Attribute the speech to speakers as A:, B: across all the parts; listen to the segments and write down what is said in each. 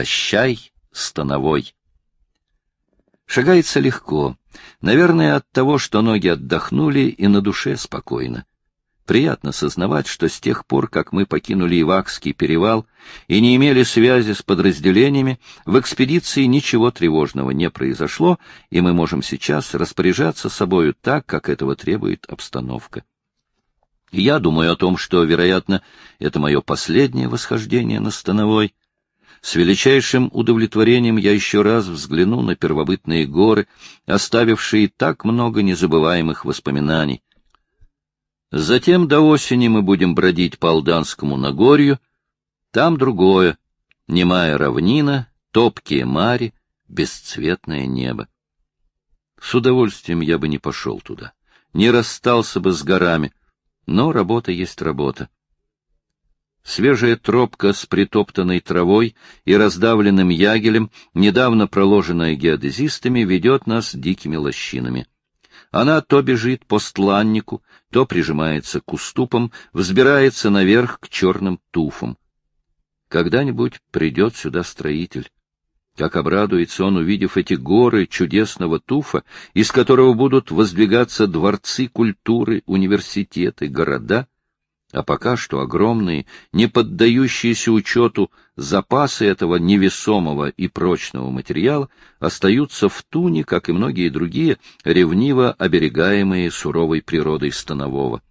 A: Прощай, становой. Шагается легко, наверное, от того, что ноги отдохнули и на душе спокойно. Приятно сознавать, что с тех пор, как мы покинули Ивакский перевал и не имели связи с подразделениями, в экспедиции ничего тревожного не произошло, и мы можем сейчас распоряжаться собою так, как этого требует обстановка. Я думаю о том, что, вероятно, это мое последнее восхождение на Становой, с величайшим удовлетворением я еще раз взгляну на первобытные горы, оставившие так много незабываемых воспоминаний. Затем до осени мы будем бродить по Алданскому Нагорью. Там другое, немая равнина, топкие мари, бесцветное небо. С удовольствием я бы не пошел туда, не расстался бы с горами, но работа есть работа. Свежая тропка с притоптанной травой и раздавленным ягелем, недавно проложенная геодезистами, ведет нас дикими лощинами. Она то бежит по стланнику, то прижимается к уступам, взбирается наверх к черным туфам. Когда-нибудь придет сюда строитель. Как обрадуется он, увидев эти горы чудесного туфа, из которого будут воздвигаться дворцы культуры, университеты, города — а пока что огромные, не поддающиеся учету запасы этого невесомого и прочного материала остаются в туне, как и многие другие, ревниво оберегаемые суровой природой Станового.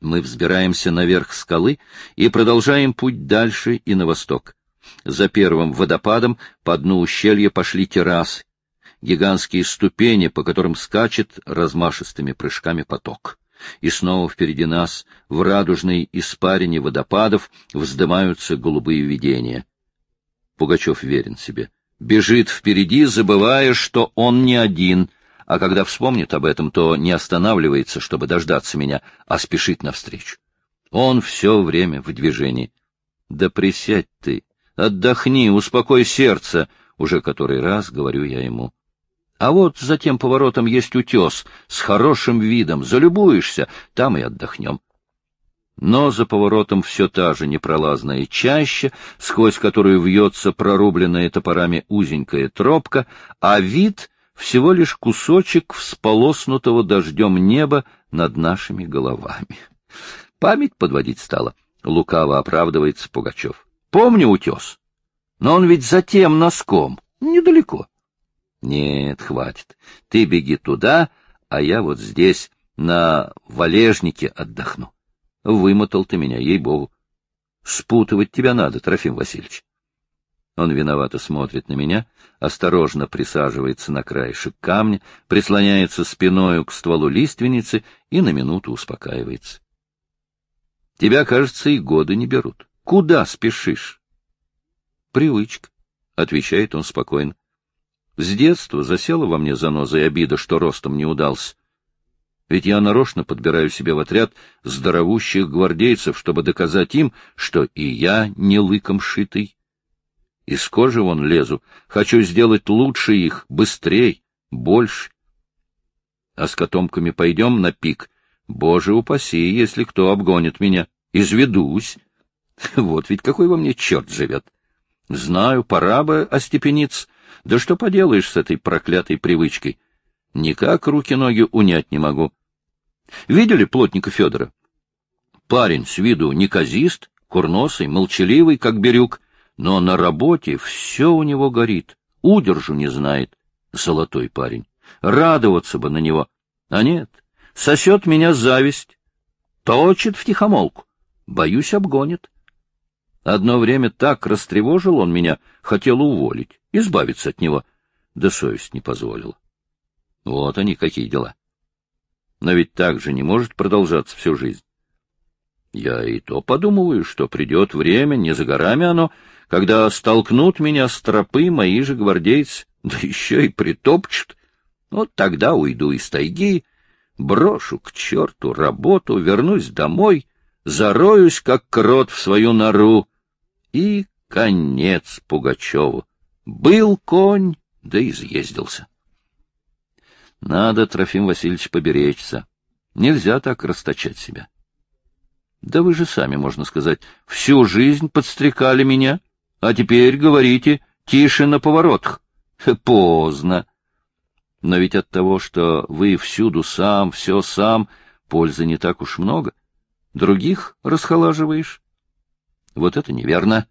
A: Мы взбираемся наверх скалы и продолжаем путь дальше и на восток. За первым водопадом по дну ущелья пошли террасы, гигантские ступени, по которым скачет размашистыми прыжками поток и снова впереди нас, в радужной испарине водопадов, вздымаются голубые видения. Пугачев верен себе. Бежит впереди, забывая, что он не один, а когда вспомнит об этом, то не останавливается, чтобы дождаться меня, а спешит навстречу. Он все время в движении. Да присядь ты, отдохни, успокой сердце, уже который раз говорю я ему. А вот за тем поворотом есть утес с хорошим видом. Залюбуешься, там и отдохнем. Но за поворотом все та же непролазная чаща, сквозь которую вьется прорубленная топорами узенькая тропка, а вид — всего лишь кусочек всполоснутого дождем неба над нашими головами. Память подводить стала. Лукаво оправдывается Пугачев. Помню утес. Но он ведь за тем носком, недалеко. Нет, хватит. Ты беги туда, а я вот здесь, на валежнике, отдохну. Вымотал ты меня, ей-богу. Спутывать тебя надо, Трофим Васильевич. Он виновато смотрит на меня, осторожно присаживается на краешек камня, прислоняется спиною к стволу лиственницы и на минуту успокаивается. Тебя, кажется, и годы не берут. Куда спешишь? Привычка, — отвечает он спокойно. С детства засела во мне заноза и обида, что ростом не удался. Ведь я нарочно подбираю себе в отряд здоровущих гвардейцев, чтобы доказать им, что и я не лыком шитый. Из кожи вон лезу, хочу сделать лучше их, быстрей, больше. А с котомками пойдем на пик. Боже упаси, если кто обгонит меня. Изведусь. Вот ведь какой во мне черт живет. Знаю, пора бы остепениться, да что поделаешь с этой проклятой привычкой? Никак руки-ноги унять не могу. Видели плотника Федора? Парень с виду неказист, курносый, молчаливый, как берюк, но на работе все у него горит, удержу не знает. Золотой парень. Радоваться бы на него. А нет, сосет меня зависть. Точит втихомолку. Боюсь, обгонит. Одно время так растревожил он меня, хотел уволить избавиться от него, да совесть не позволила. Вот они какие дела. Но ведь так же не может продолжаться всю жизнь. Я и то подумываю, что придет время, не за горами оно, когда столкнут меня с тропы мои же гвардейцы, да еще и притопчут. Вот тогда уйду из тайги, брошу к черту работу, вернусь домой, зароюсь, как крот в свою нору, и конец Пугачеву. Был конь, да изъездился. Надо, Трофим Васильевич, поберечься. Нельзя так расточать себя. Да вы же сами, можно сказать, всю жизнь подстрекали меня, А теперь говорите тише на поворотах. Поздно. Но ведь от того, что вы всюду сам, все сам, пользы не так уж много. Других расхолаживаешь. Вот это неверно.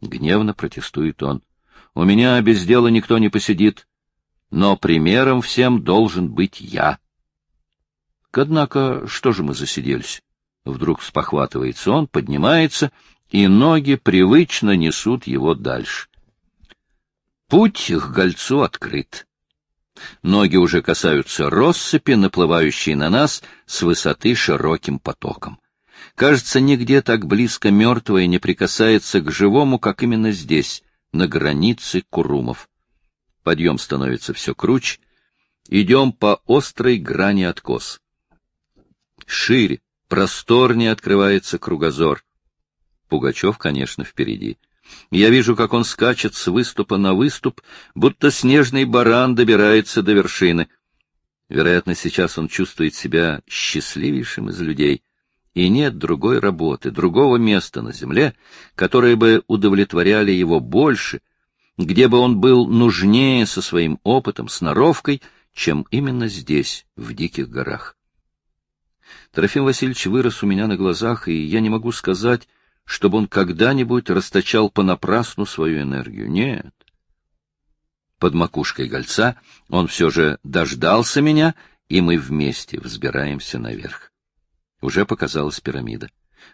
A: Гневно протестует он. У меня без дела никто не посидит. Но примером всем должен быть я. Однако, что же мы засиделись? Вдруг спохватывается он, поднимается, и ноги привычно несут его дальше. Путь к гольцу открыт. Ноги уже касаются россыпи, наплывающей на нас с высоты широким потоком. Кажется, нигде так близко мертвое не прикасается к живому, как именно здесь, на границе Курумов. Подъем становится все круче. Идем по острой грани откос. Шире, просторнее открывается кругозор. Пугачев, конечно, впереди. Я вижу, как он скачет с выступа на выступ, будто снежный баран добирается до вершины. Вероятно, сейчас он чувствует себя счастливейшим из людей. И нет другой работы, другого места на земле, которое бы удовлетворяли его больше, где бы он был нужнее со своим опытом, сноровкой, чем именно здесь, в диких горах. Трофим Васильевич вырос у меня на глазах, и я не могу сказать, чтобы он когда-нибудь расточал понапрасну свою энергию. Нет. Под макушкой гольца он все же дождался меня, и мы вместе взбираемся наверх. Уже показалась пирамида.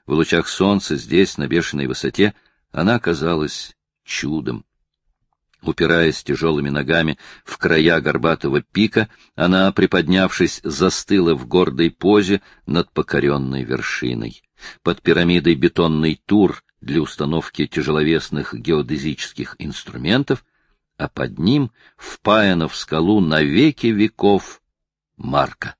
A: В лучах солнца здесь, на бешеной высоте, она казалась чудом. Упираясь тяжелыми ногами в края горбатого пика, она, приподнявшись, застыла в гордой позе над покоренной вершиной. Под пирамидой бетонный тур для установки тяжеловесных геодезических инструментов, а под ним впаяна в скалу на веки веков марка.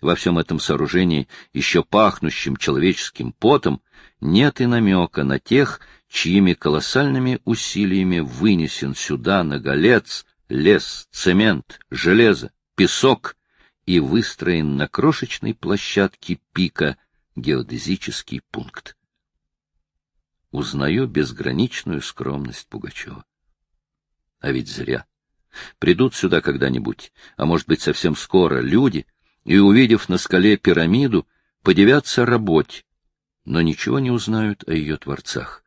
A: Во всем этом сооружении, еще пахнущим человеческим потом, нет и намека на тех, чьими колоссальными усилиями вынесен сюда на голец лес, цемент, железо, песок и выстроен на крошечной площадке пика геодезический пункт. Узнаю безграничную скромность Пугачева. А ведь зря. Придут сюда когда-нибудь, а может быть совсем скоро, люди, и, увидев на скале пирамиду, подивятся работе, но ничего не узнают о ее творцах.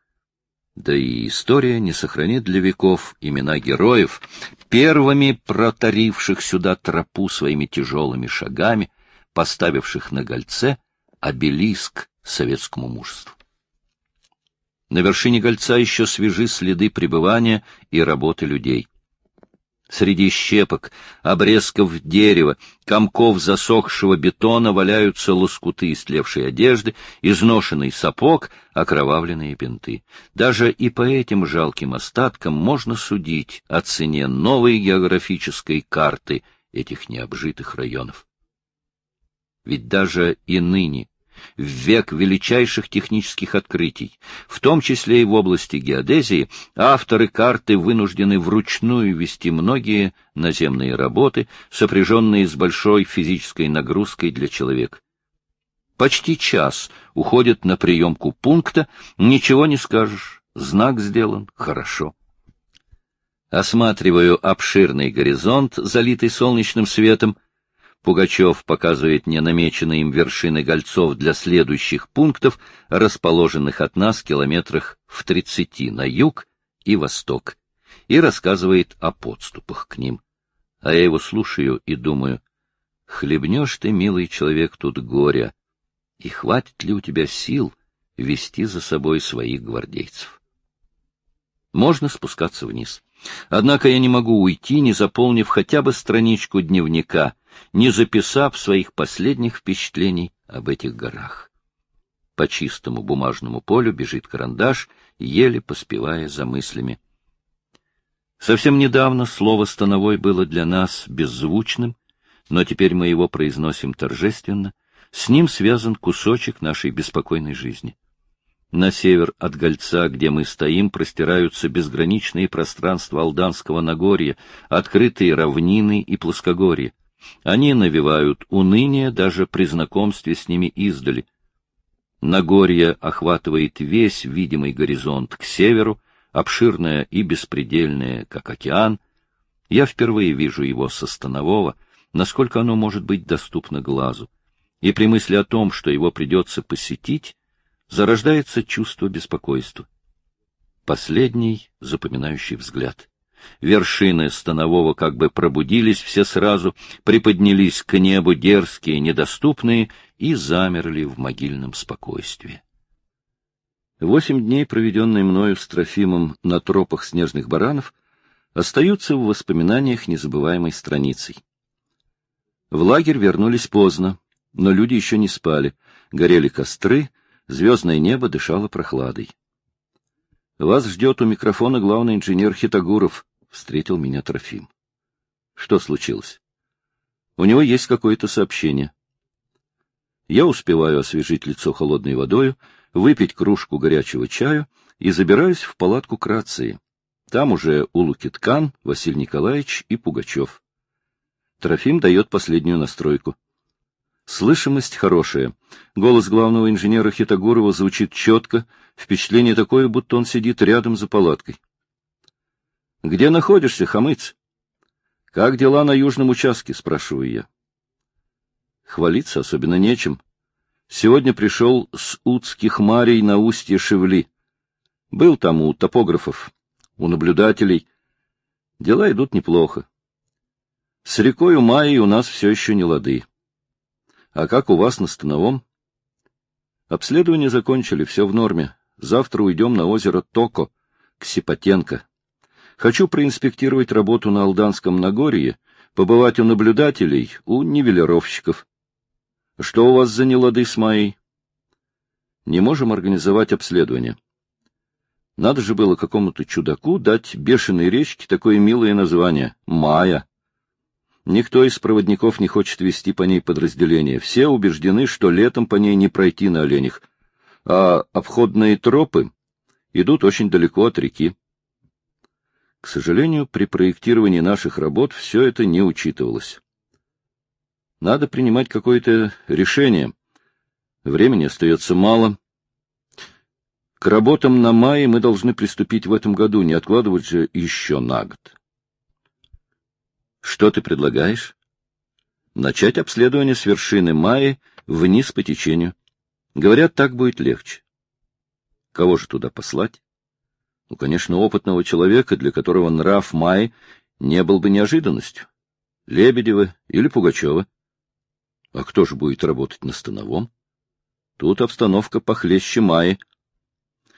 A: Да и история не сохранит для веков имена героев, первыми протаривших сюда тропу своими тяжелыми шагами, поставивших на гольце — обелиск советскому мужеству. На вершине гольца еще свежи следы пребывания и работы людей. Среди щепок, обрезков дерева, комков засохшего бетона валяются лоскуты истлевшей одежды, изношенный сапог, окровавленные бинты. Даже и по этим жалким остаткам можно судить о цене новой географической карты этих необжитых районов. Ведь даже и ныне в век величайших технических открытий, в том числе и в области геодезии, авторы карты вынуждены вручную вести многие наземные работы, сопряженные с большой физической нагрузкой для человека. Почти час уходит на приемку пункта, ничего не скажешь, знак сделан, хорошо. Осматриваю обширный горизонт, залитый солнечным светом, Пугачев показывает мне намеченные им вершины гольцов для следующих пунктов, расположенных от нас километрах в тридцати на юг и восток, и рассказывает о подступах к ним. А я его слушаю и думаю, хлебнешь ты, милый человек, тут горя, и хватит ли у тебя сил вести за собой своих гвардейцев? Можно спускаться вниз. Однако я не могу уйти, не заполнив хотя бы страничку дневника — не записав своих последних впечатлений об этих горах. По чистому бумажному полю бежит карандаш, еле поспевая за мыслями. Совсем недавно слово «становой» было для нас беззвучным, но теперь мы его произносим торжественно, с ним связан кусочек нашей беспокойной жизни. На север от Гольца, где мы стоим, простираются безграничные пространства Алданского Нагорья, открытые равнины и плоскогорья. Они навевают уныние даже при знакомстве с ними издали. Нагорье охватывает весь видимый горизонт к северу, обширное и беспредельное, как океан, я впервые вижу его со станового, насколько оно может быть доступно глазу, и при мысли о том, что его придется посетить, зарождается чувство беспокойства. Последний запоминающий взгляд. Вершины станового как бы пробудились все сразу, приподнялись к небу дерзкие, недоступные, и замерли в могильном спокойствии. Восемь дней, проведенные мною с Трофимом на тропах снежных баранов, остаются в воспоминаниях незабываемой страницей. В лагерь вернулись поздно, но люди еще не спали, горели костры, звездное небо дышало прохладой. — Вас ждет у микрофона главный инженер Хитагуров, — встретил меня Трофим. — Что случилось? — У него есть какое-то сообщение. Я успеваю освежить лицо холодной водою, выпить кружку горячего чаю и забираюсь в палатку к рации. Там уже Улукиткан, Василий Николаевич и Пугачев. Трофим дает последнюю настройку. Слышимость хорошая. Голос главного инженера Хитогорова звучит четко, впечатление такое, будто он сидит рядом за палаткой. — Где находишься, Хамыц? — Как дела на южном участке? — спрашиваю я. Хвалиться особенно нечем. Сегодня пришел с Уцких марей на устье Шевли. Был там у топографов у наблюдателей. Дела идут неплохо. С рекой у Майи у нас все еще не лады. А как у вас на Становом? Обследование закончили, все в норме. Завтра уйдем на озеро Токо, к Сипотенко. Хочу проинспектировать работу на Алданском Нагорье, побывать у наблюдателей, у нивелировщиков. Что у вас за нелады с Майей? Не можем организовать обследование. Надо же было какому-то чудаку дать бешеной речке такое милое название — Майя. Никто из проводников не хочет вести по ней подразделение. Все убеждены, что летом по ней не пройти на оленях, а обходные тропы идут очень далеко от реки. К сожалению, при проектировании наших работ все это не учитывалось. Надо принимать какое-то решение. Времени остается мало, к работам на мае мы должны приступить в этом году, не откладывать же еще на год. Что ты предлагаешь? Начать обследование с вершины Майи вниз по течению. Говорят, так будет легче. Кого же туда послать? Ну, конечно, опытного человека, для которого нрав Майи не был бы неожиданностью. Лебедева или Пугачева. А кто же будет работать на становом? Тут обстановка похлеще Майи.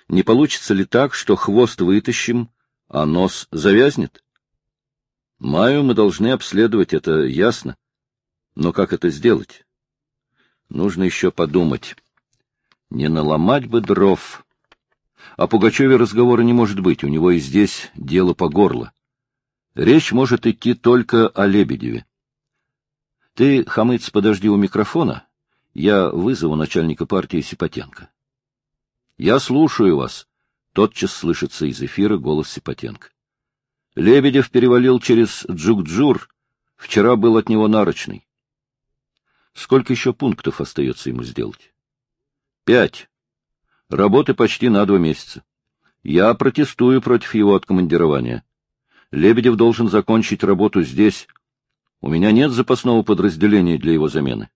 A: Не получится ли так, что хвост вытащим, а нос завязнет? Маю мы должны обследовать, это ясно. Но как это сделать? Нужно еще подумать. Не наломать бы дров. О Пугачеве разговора не может быть, у него и здесь дело по горло. Речь может идти только о Лебедеве. Ты, Хамыц, подожди у микрофона, я вызову начальника партии Сипотенко. Я слушаю вас. Тотчас слышится из эфира голос Сипотенко. Лебедев перевалил через Джукджур. Вчера был от него нарочный. Сколько еще пунктов остается ему сделать? Пять. Работы почти на два месяца. Я протестую против его откомандирования. Лебедев должен закончить работу здесь. У меня нет запасного подразделения для его замены.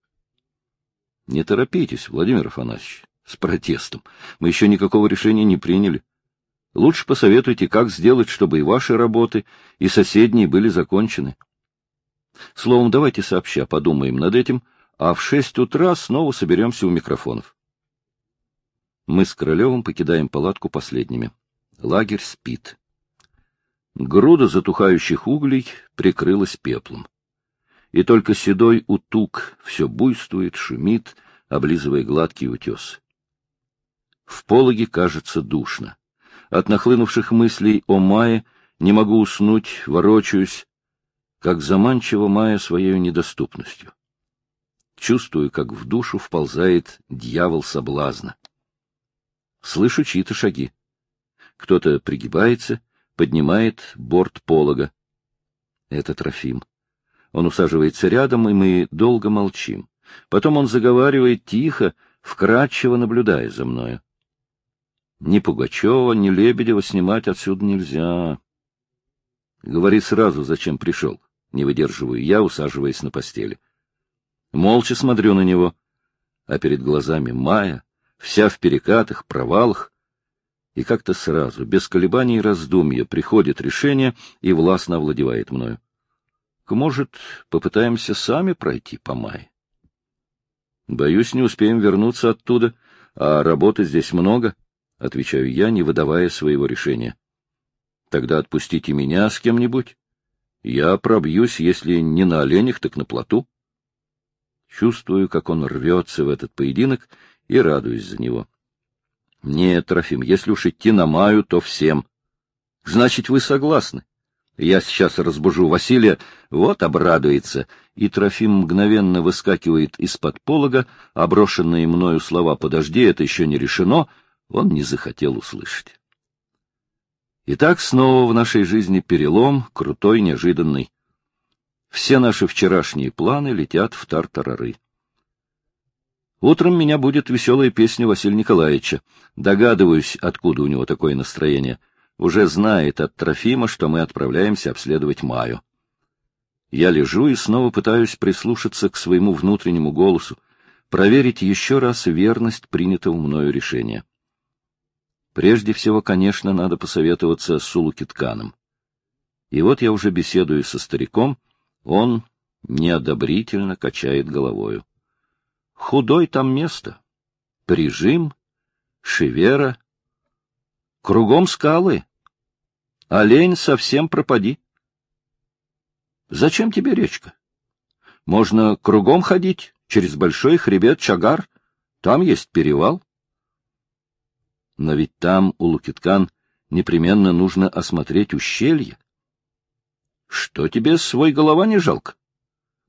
A: Не торопитесь, Владимир Афанасьевич с протестом. Мы еще никакого решения не приняли. Лучше посоветуйте, как сделать, чтобы и ваши работы, и соседние были закончены. Словом, давайте сообща подумаем над этим, а в шесть утра снова соберемся у микрофонов. Мы с Королевым покидаем палатку последними. Лагерь спит. Груда затухающих углей прикрылась пеплом. И только седой утук все буйствует, шумит, облизывая гладкий утес. В пологе кажется душно. От нахлынувших мыслей о мае не могу уснуть, ворочаюсь, как заманчиво мая своей недоступностью. Чувствую, как в душу вползает дьявол соблазна. Слышу чьи-то шаги. Кто-то пригибается, поднимает борт полога. Это Трофим. Он усаживается рядом, и мы долго молчим. Потом он заговаривает тихо, вкрадчиво наблюдая за мною. Ни Пугачева, ни Лебедева снимать отсюда нельзя. Говори сразу, зачем пришел. Не выдерживаю я, усаживаясь на постели. Молча смотрю на него, а перед глазами Майя, вся в перекатах, провалах, и как-то сразу, без колебаний и раздумья, приходит решение и властно овладевает мною. Может, попытаемся сами пройти по Майе? Боюсь, не успеем вернуться оттуда, а работы здесь много, — отвечаю я, не выдавая своего решения. Тогда отпустите меня с кем-нибудь. Я пробьюсь, если не на оленях, так на плоту. Чувствую, как он рвется в этот поединок, и радуюсь за него. Нет, Трофим, если уж идти на маю, то всем. Значит, вы согласны? Я сейчас разбужу Василия, вот обрадуется, и Трофим мгновенно выскакивает из-под полога, оброшенные мною слова «подожди, это еще не решено», он не захотел услышать. Итак, снова в нашей жизни перелом, крутой, неожиданный. Все наши вчерашние планы летят в тартарары. Утром меня будет веселая песня Василия Николаевича. Догадываюсь, откуда у него такое настроение — уже знает от Трофима, что мы отправляемся обследовать Маю. Я лежу и снова пытаюсь прислушаться к своему внутреннему голосу, проверить еще раз верность принятого мною решения. Прежде всего, конечно, надо посоветоваться с Улукитканом. И вот я уже беседую со стариком, он неодобрительно качает головою. Худой там место. Прижим, шевера, Кругом скалы. Олень совсем пропади. Зачем тебе речка? Можно кругом ходить, через большой хребет Чагар. Там есть перевал. Но ведь там, у Лукиткан, непременно нужно осмотреть ущелье. Что тебе свой голова не жалко?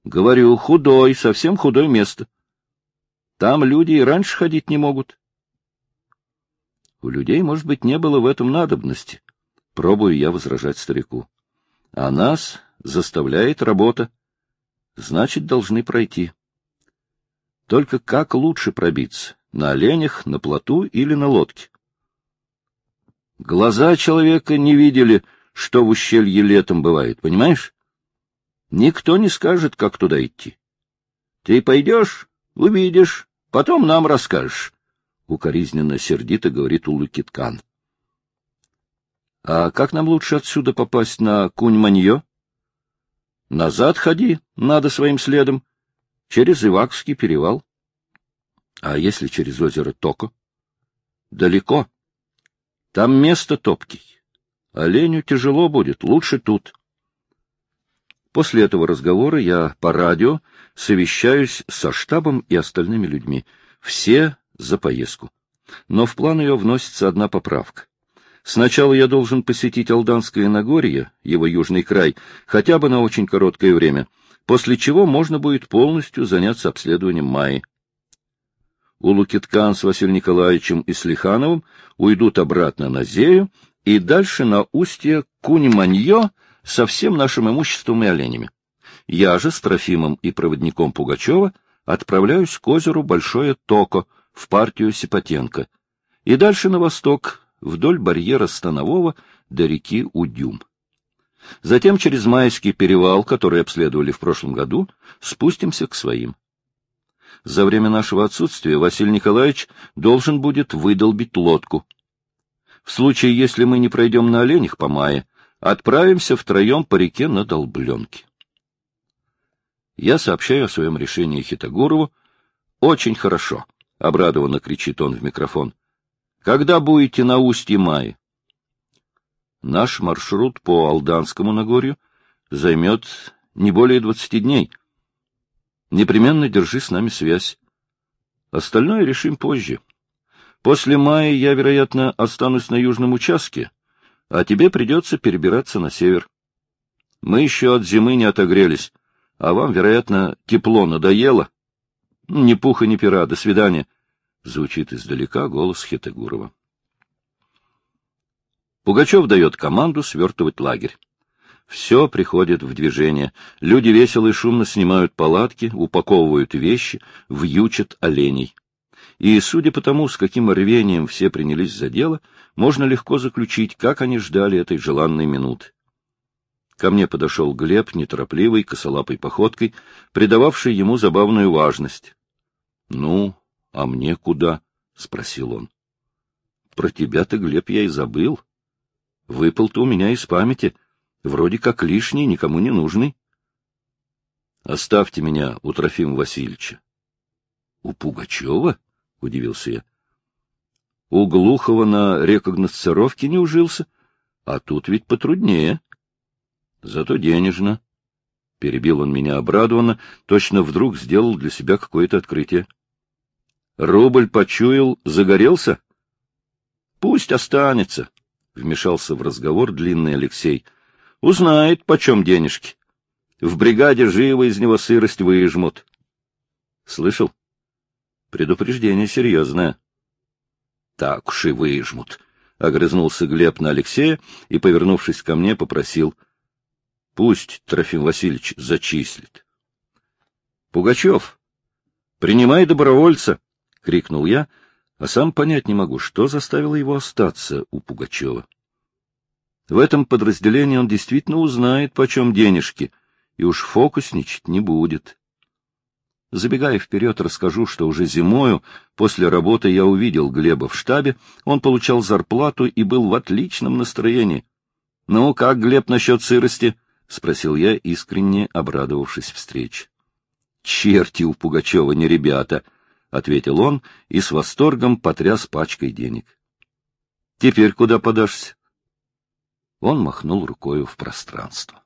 A: Говорю, худой, совсем худое место. Там люди и раньше ходить не могут. У людей, может быть, не было в этом надобности. Пробую я возражать старику. А нас заставляет работа. Значит, должны пройти. Только как лучше пробиться? На оленях, на плоту или на лодке? Глаза человека не видели, что в ущелье летом бывает, понимаешь? Никто не скажет, как туда идти. Ты пойдешь, увидишь, потом нам расскажешь. — укоризненно сердито говорит Улукиткан. — А как нам лучше отсюда попасть на Кунь-Манье? — Назад ходи, надо своим следом, через Ивакский перевал. — А если через озеро Токо? — Далеко. Там место топкий. Оленю тяжело будет, лучше тут. После этого разговора я по радио совещаюсь со штабом и остальными людьми. Все за поездку. Но в план ее вносится одна поправка. Сначала я должен посетить Алданское Нагорье, его южный край, хотя бы на очень короткое время, после чего можно будет полностью заняться обследованием Майи. Улукиткан с Василием Николаевичем и Слихановым уйдут обратно на Зею и дальше на устье Кунь-Манье со всем нашим имуществом и оленями. Я же с Трофимом и проводником Пугачева отправляюсь к озеру Большое Токо, в партию Сипотенко и дальше на восток, вдоль барьера Станового до реки Удюм. Затем через Майский перевал, который обследовали в прошлом году, спустимся к своим. За время нашего отсутствия Василий Николаевич должен будет выдолбить лодку. В случае, если мы не пройдем на оленях по мае, отправимся втроем по реке на Долбленке. Я сообщаю о своем решении Хитогурову. Очень хорошо. — обрадованно кричит он в микрофон. — Когда будете на устье Майи? Наш маршрут по Алданскому Нагорью займет не более двадцати дней. Непременно держи с нами связь. Остальное решим позже. После мая я, вероятно, останусь на южном участке, а тебе придется перебираться на север. Мы еще от зимы не отогрелись, а вам, вероятно, тепло надоело. Ни пуха, ни пера. До свидания. Звучит издалека голос Хитегурова. Пугачев дает команду свертывать лагерь. Все приходит в движение. Люди весело и шумно снимают палатки, упаковывают вещи, вьючат оленей. И, судя по тому, с каким рвением все принялись за дело, можно легко заключить, как они ждали этой желанной минуты. Ко мне подошел Глеб, неторопливой, косолапой походкой, придававший ему забавную важность. — Ну, а мне куда? — спросил он. — Про тебя-то, Глеб, я и забыл. Выпал-то у меня из памяти, вроде как лишний, никому не нужный. — Оставьте меня у Трофима Васильевича. — У Пугачева? — удивился я. — У Глухова на рекогносцировке не ужился, а тут ведь потруднее. Зато денежно. Перебил он меня обрадованно, точно вдруг сделал для себя какое-то открытие. Рубль почуял, загорелся? Пусть останется, — вмешался в разговор длинный Алексей. Узнает, почем денежки. В бригаде живо из него сырость выжмут. Слышал? Предупреждение серьезное. Так уж и выжмут, — огрызнулся Глеб на Алексея и, повернувшись ко мне, попросил — Пусть Трофим Васильевич зачислит. — Пугачев, принимай добровольца! — крикнул я, а сам понять не могу, что заставило его остаться у Пугачева. В этом подразделении он действительно узнает, почем денежки, и уж фокусничать не будет. Забегая вперед, расскажу, что уже зимою, после работы, я увидел Глеба в штабе, он получал зарплату и был в отличном настроении. — Ну, как, Глеб, насчет сырости? —— спросил я, искренне обрадовавшись встрече. — Черти у Пугачева не ребята, — ответил он и с восторгом потряс пачкой денег. — Теперь куда подашься? Он махнул рукою в пространство.